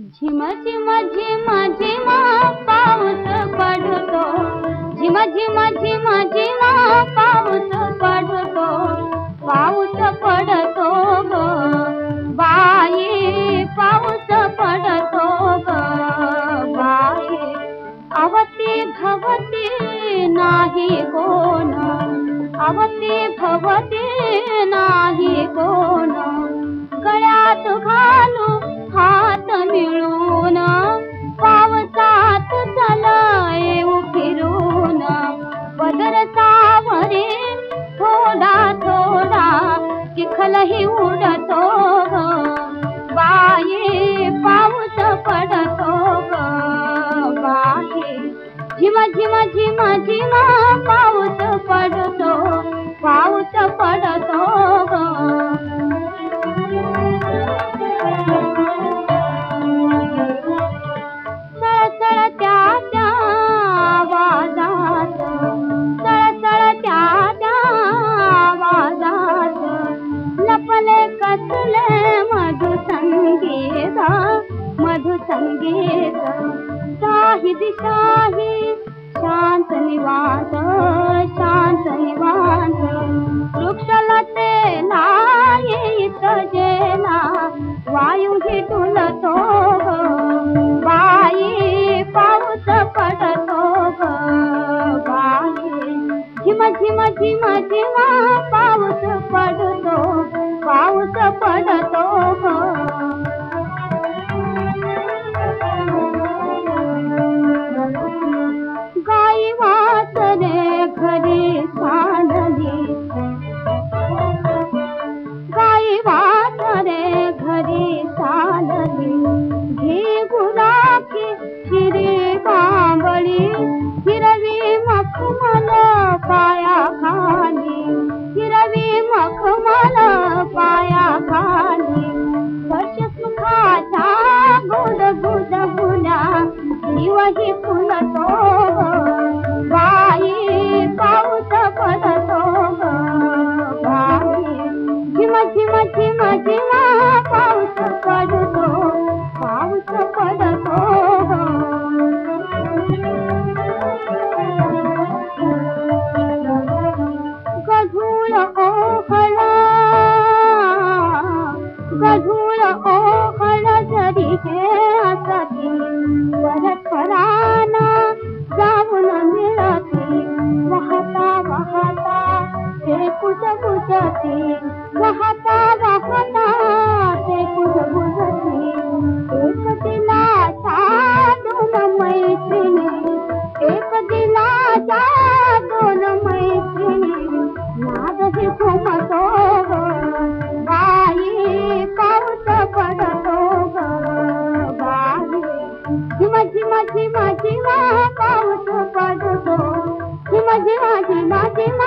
झिम झिम झिम झिम पाऊस पडतो. झिम झिम झिम झिम पाऊस पडतो. पाऊस पडतो ग. बाई पाऊस पडतो ग. बाई आवती भवती नाही कोण. आवती भवती चिखलही संगीत शाही दिशाही शांत निवांत शांत निवांत. वृक्षलतेला येत जेला वायू हिटुलतो ग. बाई पाऊस पडतो बाई झिम झिम झिम झिम वही फुलतो बाई पाऊस पडतो बाई झिम झिम झिम झिम कुजबुजती वाहता वाहता ते कुजबुजती एक दिलाचा दोन मैत्रिणी. एक दिला दोन मैत्रिणी. नादही घुमतो बाई पाऊस पडतो बाई झिम झिम झिम झिम पाऊस पडतो. झिम झिम झिम झिम